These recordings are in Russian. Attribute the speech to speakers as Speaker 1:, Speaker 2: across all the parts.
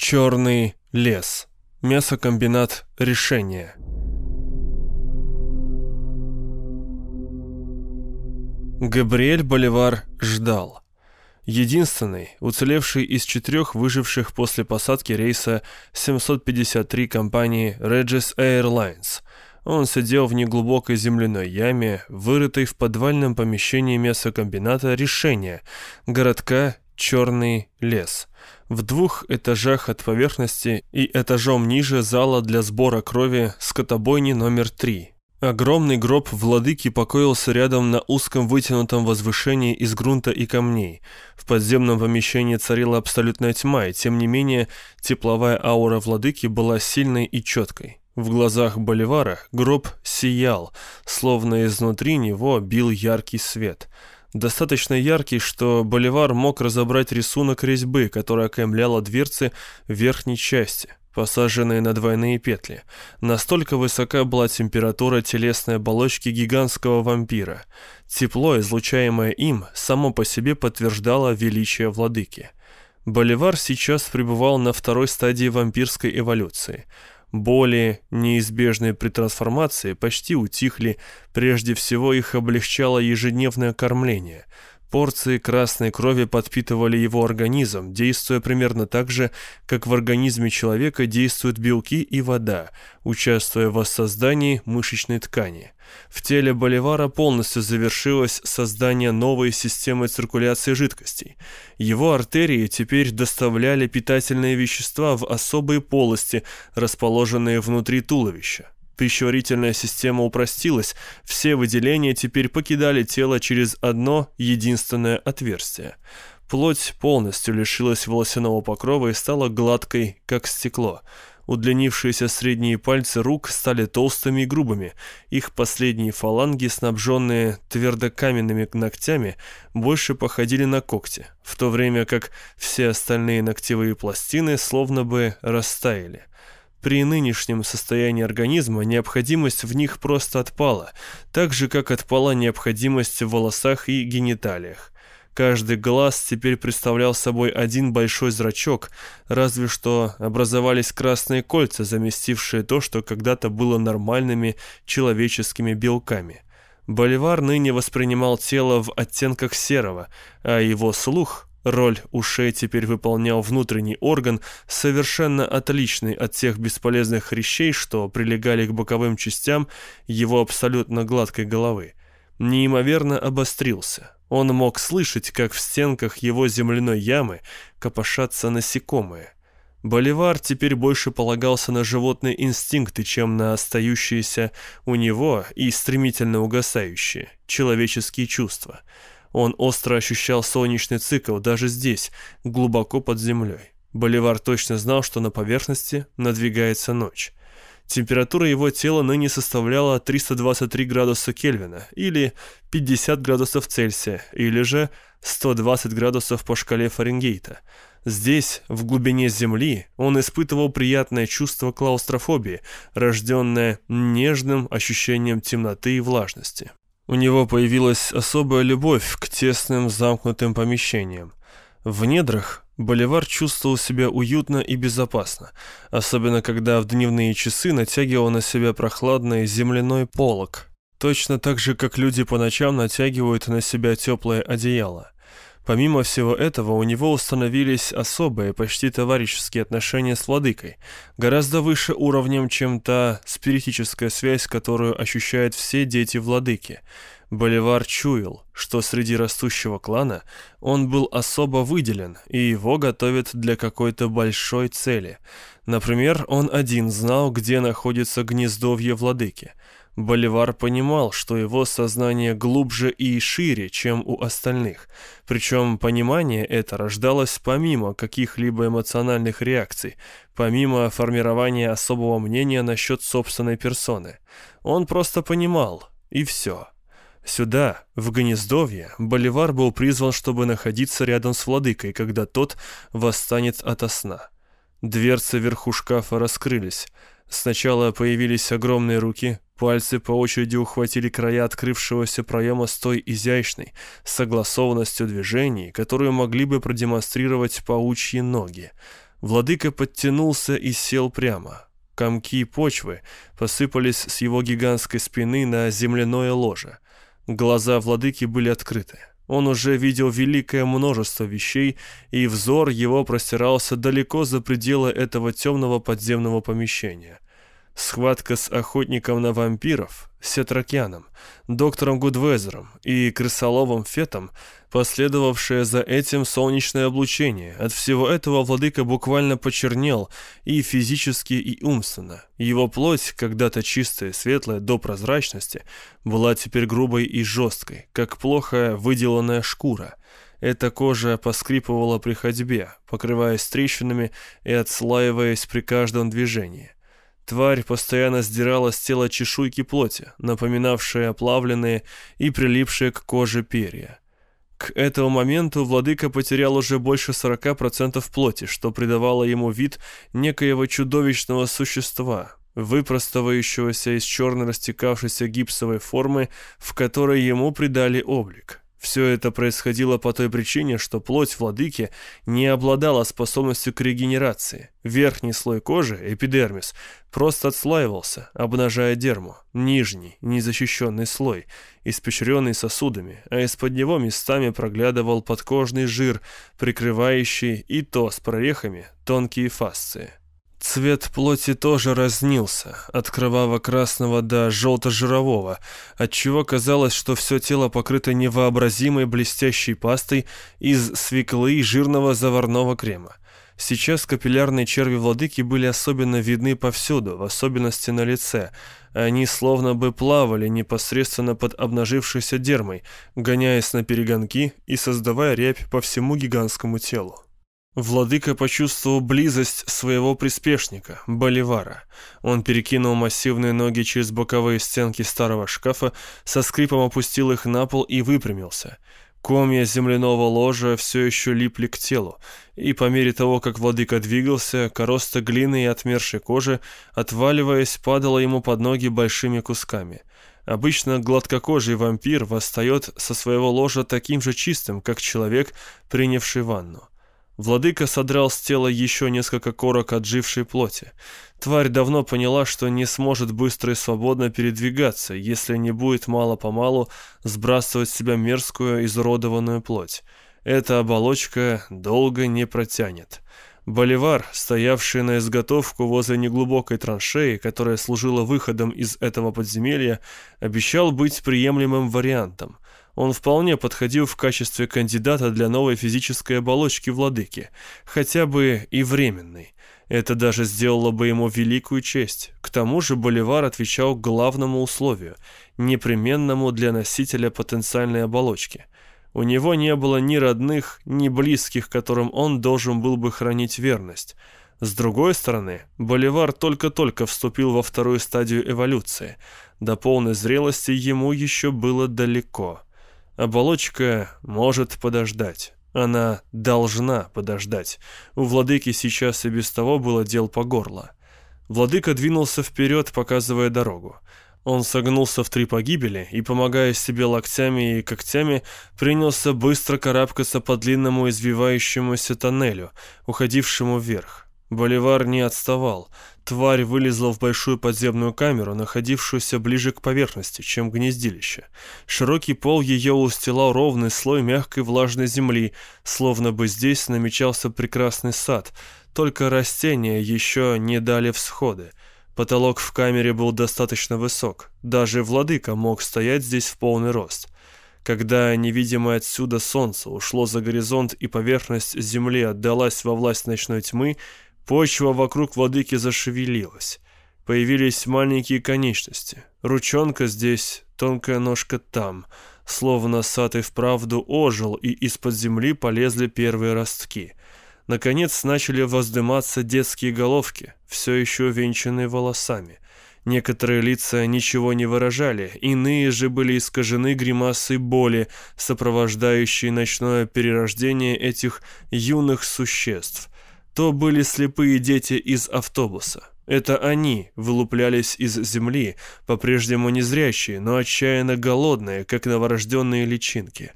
Speaker 1: Черный лес. Мясокомбинат «Решение». Габриэль Боливар ждал. Единственный, уцелевший из четырех выживших после посадки рейса 753 компании Regis Airlines. Он сидел в неглубокой земляной яме, вырытой в подвальном помещении мясокомбината «Решение», городка «Черный лес» в двух этажах от поверхности и этажом ниже зала для сбора крови скотобойни номер три. Огромный гроб владыки покоился рядом на узком вытянутом возвышении из грунта и камней. В подземном помещении царила абсолютная тьма, и тем не менее тепловая аура владыки была сильной и четкой. В глазах Боливара гроб сиял, словно изнутри него бил яркий свет – достаточно яркий, что Боливар мог разобрать рисунок резьбы, которая окаймляла дверцы верхней части, посаженные на двойные петли. Настолько высока была температура телесной оболочки гигантского вампира. Тепло, излучаемое им, само по себе подтверждало величие владыки. Боливар сейчас пребывал на второй стадии вампирской эволюции – Боли, неизбежные при трансформации, почти утихли, прежде всего их облегчало ежедневное кормление. Порции красной крови подпитывали его организм, действуя примерно так же, как в организме человека действуют белки и вода, участвуя в воссоздании мышечной ткани. В теле Боливара полностью завершилось создание новой системы циркуляции жидкостей. Его артерии теперь доставляли питательные вещества в особые полости, расположенные внутри туловища. Пищеварительная система упростилась, все выделения теперь покидали тело через одно единственное отверстие. Плоть полностью лишилась волосяного покрова и стала гладкой, как стекло. Удлинившиеся средние пальцы рук стали толстыми и грубыми. Их последние фаланги, снабженные твердокаменными ногтями, больше походили на когти, в то время как все остальные ногтевые пластины словно бы растаяли. При нынешнем состоянии организма необходимость в них просто отпала, так же, как отпала необходимость в волосах и гениталиях. Каждый глаз теперь представлял собой один большой зрачок, разве что образовались красные кольца, заместившие то, что когда-то было нормальными человеческими белками. Боливар ныне воспринимал тело в оттенках серого, а его слух Роль ушей теперь выполнял внутренний орган, совершенно отличный от тех бесполезных хрящей, что прилегали к боковым частям его абсолютно гладкой головы. Неимоверно обострился. Он мог слышать, как в стенках его земляной ямы копошатся насекомые. Боливар теперь больше полагался на животные инстинкты, чем на остающиеся у него и стремительно угасающие человеческие чувства – он остро ощущал солнечный цикл даже здесь, глубоко под землей. Боливар точно знал, что на поверхности надвигается ночь. Температура его тела ныне составляла 323 градуса Кельвина, или 50 градусов Цельсия, или же 120 градусов по шкале Фаренгейта. Здесь, в глубине Земли, он испытывал приятное чувство клаустрофобии, рожденное нежным ощущением темноты и влажности. У него появилась особая любовь к тесным замкнутым помещениям. В недрах Боливар чувствовал себя уютно и безопасно, особенно когда в дневные часы натягивал на себя прохладный земляной полог, точно так же, как люди по ночам натягивают на себя теплое одеяло. Помимо всего этого, у него установились особые, почти товарищеские отношения с владыкой, гораздо выше уровнем, чем та спиритическая связь, которую ощущают все дети владыки. Боливар чуял, что среди растущего клана он был особо выделен, и его готовят для какой-то большой цели. Например, он один знал, где находится гнездовье владыки – Боливар понимал, что его сознание глубже и шире, чем у остальных. Причем понимание это рождалось помимо каких-либо эмоциональных реакций, помимо формирования особого мнения насчет собственной персоны. Он просто понимал, и все. Сюда, в гнездовье, Боливар был призван, чтобы находиться рядом с владыкой, когда тот восстанет ото сна. Дверцы вверху шкафа раскрылись. Сначала появились огромные руки, пальцы по очереди ухватили края открывшегося проема с той изящной согласованностью движений, которую могли бы продемонстрировать паучьи ноги. Владыка подтянулся и сел прямо. Комки почвы посыпались с его гигантской спины на земляное ложе. Глаза владыки были открыты. Он уже видел великое множество вещей, и взор его простирался далеко за пределы этого темного подземного помещения. Схватка с охотником на вампиров, Сетракяном, доктором Гудвезером и крысоловым Фетом, последовавшее за этим солнечное облучение. От всего этого владыка буквально почернел и физически, и умственно. Его плоть, когда-то чистая, светлая, до прозрачности, была теперь грубой и жесткой, как плохо выделанная шкура. Эта кожа поскрипывала при ходьбе, покрываясь трещинами и отслаиваясь при каждом движении. Тварь постоянно сдирала с тела чешуйки плоти, напоминавшие оплавленные и прилипшие к коже перья. К этому моменту владыка потерял уже больше 40% плоти, что придавало ему вид некоего чудовищного существа, выпростывающегося из черно растекавшейся гипсовой формы, в которой ему придали облик. Все это происходило по той причине, что плоть владыки не обладала способностью к регенерации. Верхний слой кожи, эпидермис, просто отслаивался, обнажая дерму. Нижний, незащищенный слой, испещренный сосудами, а из-под него местами проглядывал подкожный жир, прикрывающий и то с прорехами тонкие фасции. Цвет плоти тоже разнился, от кроваво-красного до желто-жирового, отчего казалось, что все тело покрыто невообразимой блестящей пастой из свеклы и жирного заварного крема. Сейчас капиллярные черви владыки были особенно видны повсюду, в особенности на лице. Они словно бы плавали непосредственно под обнажившейся дермой, гоняясь на перегонки и создавая рябь по всему гигантскому телу. Владыка почувствовал близость своего приспешника, Боливара. Он перекинул массивные ноги через боковые стенки старого шкафа, со скрипом опустил их на пол и выпрямился. Комья земляного ложа все еще липли к телу, и по мере того, как владыка двигался, короста глины и отмершей кожи, отваливаясь, падала ему под ноги большими кусками. Обычно гладкокожий вампир восстает со своего ложа таким же чистым, как человек, принявший ванну. Владыка содрал с тела еще несколько корок отжившей плоти. Тварь давно поняла, что не сможет быстро и свободно передвигаться, если не будет мало-помалу сбрасывать с себя мерзкую изуродованную плоть. Эта оболочка долго не протянет. Боливар, стоявший на изготовку возле неглубокой траншеи, которая служила выходом из этого подземелья, обещал быть приемлемым вариантом – он вполне подходил в качестве кандидата для новой физической оболочки владыки, хотя бы и временной. Это даже сделало бы ему великую честь. К тому же Боливар отвечал главному условию, непременному для носителя потенциальной оболочки. У него не было ни родных, ни близких, которым он должен был бы хранить верность. С другой стороны, Боливар только-только вступил во вторую стадию эволюции. До полной зрелости ему еще было далеко. Оболочка может подождать. Она должна подождать. У владыки сейчас и без того было дел по горло. Владыка двинулся вперед, показывая дорогу. Он согнулся в три погибели и, помогая себе локтями и когтями, принялся быстро карабкаться по длинному извивающемуся тоннелю, уходившему вверх. Боливар не отставал. Тварь вылезла в большую подземную камеру, находившуюся ближе к поверхности, чем гнездилище. Широкий пол ее устилал ровный слой мягкой влажной земли, словно бы здесь намечался прекрасный сад, только растения еще не дали всходы. Потолок в камере был достаточно высок, даже владыка мог стоять здесь в полный рост. Когда невидимое отсюда солнце ушло за горизонт и поверхность земли отдалась во власть ночной тьмы, Почва вокруг владыки зашевелилась. Появились маленькие конечности. Ручонка здесь, тонкая ножка там. Словно сад и вправду ожил, и из-под земли полезли первые ростки. Наконец начали воздыматься детские головки, все еще венчанные волосами. Некоторые лица ничего не выражали, иные же были искажены гримасой боли, сопровождающей ночное перерождение этих юных существ – то были слепые дети из автобуса. Это они вылуплялись из земли, по-прежнему незрячие, но отчаянно голодные, как новорожденные личинки.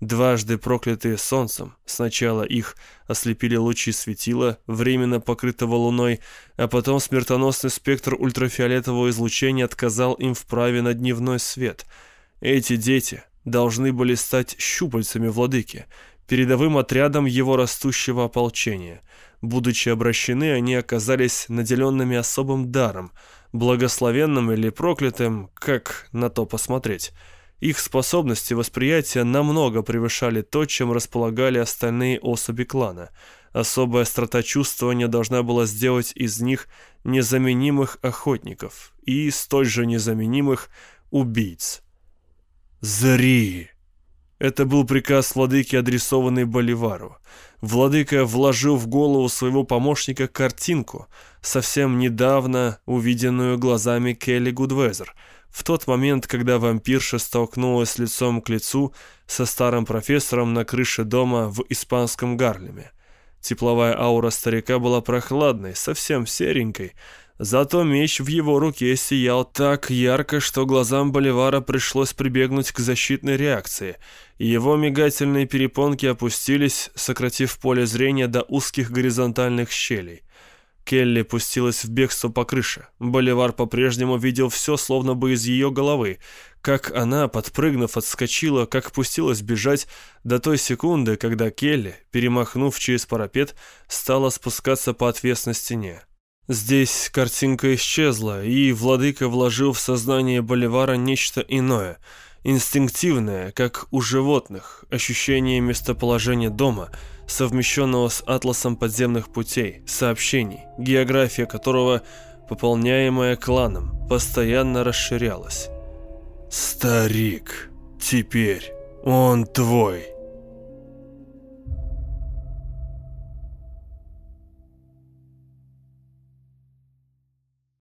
Speaker 1: дважды проклятые солнцем. Сначала их ослепили лучи светила, временно покрытого луной, а потом смертоносный спектр ультрафиолетового излучения отказал им в праве на дневной свет. Эти дети должны были стать щупальцами владыки, передовым отрядом его растущего ополчения. Будучи обращены, они оказались наделенными особым даром, благословенным или проклятым, как на то посмотреть – их способности восприятия намного превышали то, чем располагали остальные особи клана. Особая острота чувствования должна была сделать из них незаменимых охотников и столь же незаменимых убийц. «Зри!» Это был приказ владыки, адресованный Боливару. Владыка вложил в голову своего помощника картинку, совсем недавно увиденную глазами Келли Гудвезер – в тот момент, когда вампирша столкнулась лицом к лицу со старым профессором на крыше дома в испанском Гарлеме. Тепловая аура старика была прохладной, совсем серенькой, зато меч в его руке сиял так ярко, что глазам Боливара пришлось прибегнуть к защитной реакции, его мигательные перепонки опустились, сократив поле зрения до узких горизонтальных щелей. Келли пустилась в бегство по крыше. Боливар по-прежнему видел все, словно бы из ее головы. Как она, подпрыгнув, отскочила, как пустилась бежать до той секунды, когда Келли, перемахнув через парапет, стала спускаться по отвесной стене. Здесь картинка исчезла, и владыка вложил в сознание Боливара нечто иное — инстинктивное, как у животных, ощущение местоположения дома, совмещенного с атласом подземных путей, сообщений, география которого, пополняемая кланом, постоянно расширялась. «Старик, теперь он твой».